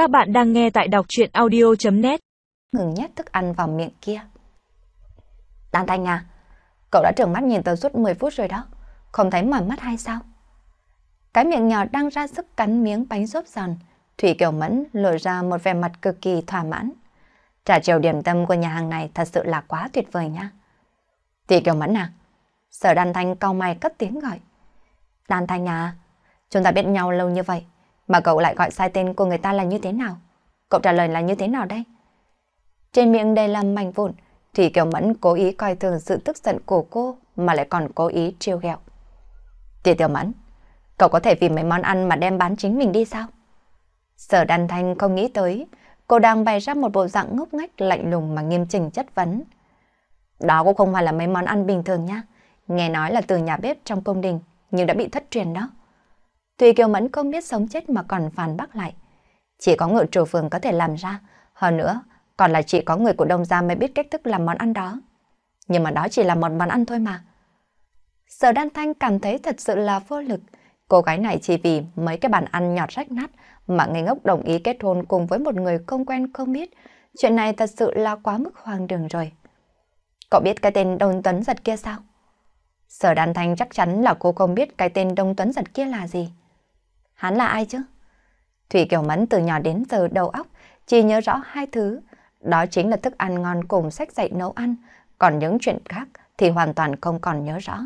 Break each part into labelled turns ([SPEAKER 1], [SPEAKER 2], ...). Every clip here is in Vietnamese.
[SPEAKER 1] Các bạn đang nghe tại đọc chuyện audio.net
[SPEAKER 2] Ngừng nhét thức ăn vào miệng kia. Đan Thanh à, cậu đã trừng mắt nhìn tớ suốt 10 phút rồi đó. Không thấy mỏi mắt hay sao? Cái miệng nhỏ đang ra sức cắn miếng bánh xốp giòn. Thủy Kiều Mẫn lộ ra một vẻ mặt cực kỳ thỏa mãn. Trà chiều điểm tâm của nhà hàng này thật sự là quá tuyệt vời nha. Thủy Kiều Mẫn à? Sở Đan Thanh cau mày cất tiếng gọi. Đan Thanh à, chúng ta biết nhau lâu như vậy, mà cậu lại gọi sai tên của người ta là như thế nào? Cậu trả lời là như thế nào đây? Trên miệng đầy là mảnh vụn, Thủy Kiều Mẫn cố ý coi thường sự tức giận của cô mà lại còn cố ý trêu ghẹo. Tiểu Tiểu Mẫn, cậu có thể vì mấy món ăn mà đem bán chính mình đi sao? Sở Đan Thanh không nghĩ tới, cô đang bày ra một bộ dạng ngốc nghếch lạnh lùng mà nghiêm chỉnh chất vấn. Đó cũng không phải là mấy món ăn bình thường nha, nghe nói là từ nhà bếp trong công đình, nhưng đã bị thất truyền đó. Thùy Kiều Mẫn không biết sống chết mà còn phản bác lại. Chỉ có ngựa chủ phường có thể làm ra, hơn nữa, còn là chỉ có người của Đông Gia mới biết cách thức làm món ăn đó. Nhưng mà đó chỉ là một món ăn thôi mà. Sở Đan Thanh cảm thấy thật sự là vô lực. Cô gái này chỉ vì mấy cái bàn ăn nhọt rách nát mà ngây ngốc đồng ý kết hôn cùng với một người không quen không biết. Chuyện này thật sự là quá mức hoang đường rồi. Cậu biết cái tên Đông Tuấn Giật kia sao? Sở Đan Thanh chắc chắn là cô không biết cái tên Đông Tuấn Giật kia là gì. Hắn là ai chứ? Thủy Kiều Mẫn từ nhỏ đến giờ đầu óc chỉ nhớ rõ hai thứ. Đó chính là thức ăn ngon cùng sách dạy nấu ăn. Còn những chuyện khác thì hoàn toàn không còn nhớ rõ.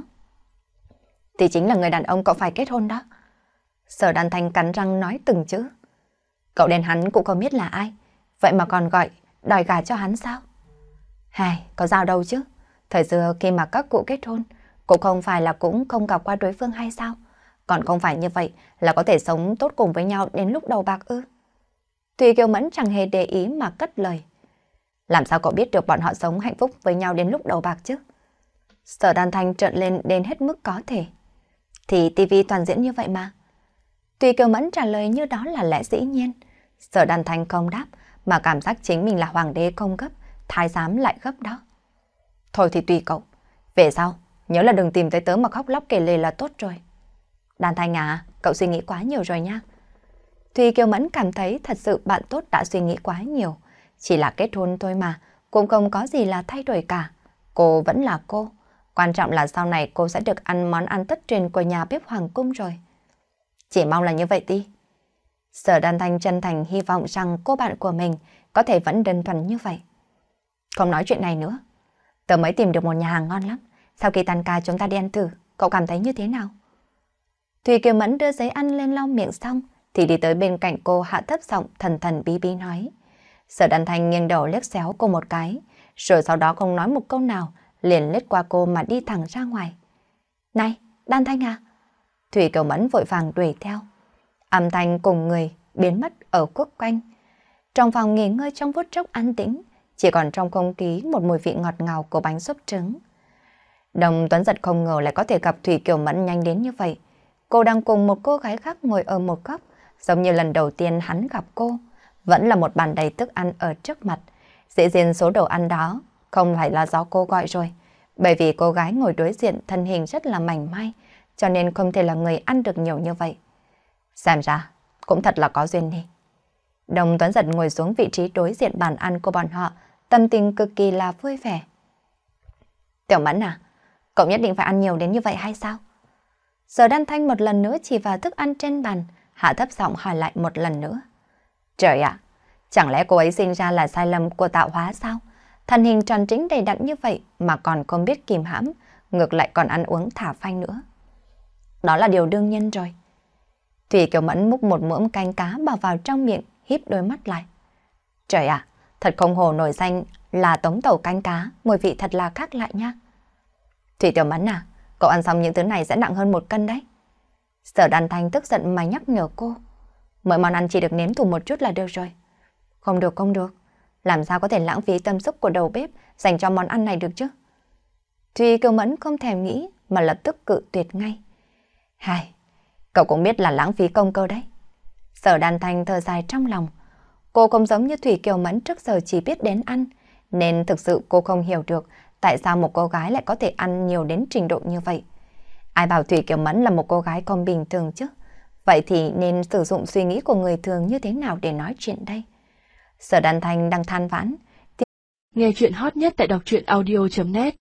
[SPEAKER 2] Thì chính là người đàn ông cậu phải kết hôn đó. Sở đàn thanh cắn răng nói từng chữ. Cậu đen hắn cũng không biết là ai. Vậy mà còn gọi, đòi gà cho hắn sao? Hài, có giao đâu chứ. Thời xưa khi mà các cụ kết hôn, cũng không phải là cũng không gặp qua đối phương hay sao? Còn không phải như vậy là có thể sống tốt cùng với nhau đến lúc đầu bạc ư. Thùy Kiều Mẫn chẳng hề để ý mà cất lời. Làm sao cậu biết được bọn họ sống hạnh phúc với nhau đến lúc đầu bạc chứ? Sở đàn thanh trợn lên đến hết mức có thể. Thì tivi toàn diễn như vậy mà. Tùy Kiều Mẫn trả lời như đó là lẽ dĩ nhiên. Sở đàn thanh không đáp mà cảm giác chính mình là hoàng đế không gấp, thái giám lại gấp đó. Thôi thì tùy cậu. Về sau, nhớ là đừng tìm tới tớ mà khóc lóc kể lề là tốt rồi. Đan Thanh à, cậu suy nghĩ quá nhiều rồi nha. Thùy Kiều Mẫn cảm thấy thật sự bạn tốt đã suy nghĩ quá nhiều. Chỉ là kết hôn thôi mà, cũng không có gì là thay đổi cả. Cô vẫn là cô. Quan trọng là sau này cô sẽ được ăn món ăn tất truyền của nhà bếp Hoàng Cung rồi. Chỉ mong là như vậy đi. Sở Đan Thanh chân thành hy vọng rằng cô bạn của mình có thể vẫn đơn thuần như vậy. Không nói chuyện này nữa. Tớ mới tìm được một nhà hàng ngon lắm. Sau khi tan ca chúng ta đi ăn thử, cậu cảm thấy như thế nào? Thùy Kiều Mẫn đưa giấy ăn lên lau miệng xong, thì đi tới bên cạnh cô hạ thấp giọng thần thần bí bí nói. Sở Đan Thanh nghiêng đầu liếc xéo cô một cái, rồi sau đó không nói một câu nào, liền lết qua cô mà đi thẳng ra ngoài. Này, Đan Thanh à? Thủy Kiều Mẫn vội vàng đuổi theo. Âm thanh cùng người biến mất ở quốc quanh. Trong phòng nghỉ ngơi trong phút chốc an tĩnh, chỉ còn trong không khí một mùi vị ngọt ngào của bánh xốp trứng. Đồng Tuấn giật không ngờ lại có thể gặp Thủy Kiều Mẫn nhanh đến như vậy. Cô đang cùng một cô gái khác ngồi ở một góc, giống như lần đầu tiên hắn gặp cô. Vẫn là một bàn đầy thức ăn ở trước mặt. Dĩ nhiên số đồ ăn đó không phải là do cô gọi rồi. Bởi vì cô gái ngồi đối diện thân hình rất là mảnh mai, cho nên không thể là người ăn được nhiều như vậy. Xem ra, cũng thật là có duyên đi. Đồng Tuấn giật ngồi xuống vị trí đối diện bàn ăn của bọn họ, tâm tình cực kỳ là vui vẻ. Tiểu Mẫn à, cậu nhất định phải ăn nhiều đến như vậy hay sao? Giờ Đan Thanh một lần nữa chỉ vào thức ăn trên bàn, hạ thấp giọng hỏi lại một lần nữa. Trời ạ, chẳng lẽ cô ấy sinh ra là sai lầm của tạo hóa sao? thần hình tròn trĩnh đầy đặn như vậy mà còn không biết kìm hãm, ngược lại còn ăn uống thả phanh nữa. Đó là điều đương nhiên rồi. Thủy Kiều Mẫn múc một muỗng canh cá bỏ vào trong miệng, híp đôi mắt lại. Trời ạ, thật không hồ nổi danh là tống tàu canh cá, mùi vị thật là khác lại nha. Thủy Tiểu Mẫn à, Cậu ăn xong những thứ này sẽ nặng hơn một cân đấy. Sở đàn thanh tức giận mà nhắc nhở cô. Mỗi món ăn chỉ được nếm thử một chút là được rồi. Không được, không được. Làm sao có thể lãng phí tâm sức của đầu bếp dành cho món ăn này được chứ? Tuy Kiều Mẫn không thèm nghĩ mà lập tức cự tuyệt ngay. Hai, cậu cũng biết là lãng phí công cơ đấy. Sở đàn thanh thở dài trong lòng. Cô không giống như Thủy Kiều Mẫn trước giờ chỉ biết đến ăn, nên thực sự cô không hiểu được tại sao một cô gái lại có thể ăn nhiều đến trình độ như vậy. Ai bảo Thủy Kiều Mẫn là một cô gái không bình thường chứ? Vậy thì nên sử dụng suy nghĩ của người thường như thế nào để nói chuyện đây? Sở đàn thanh đang than vãn.
[SPEAKER 1] Nghe chuyện hot nhất tại đọc truyện audio.net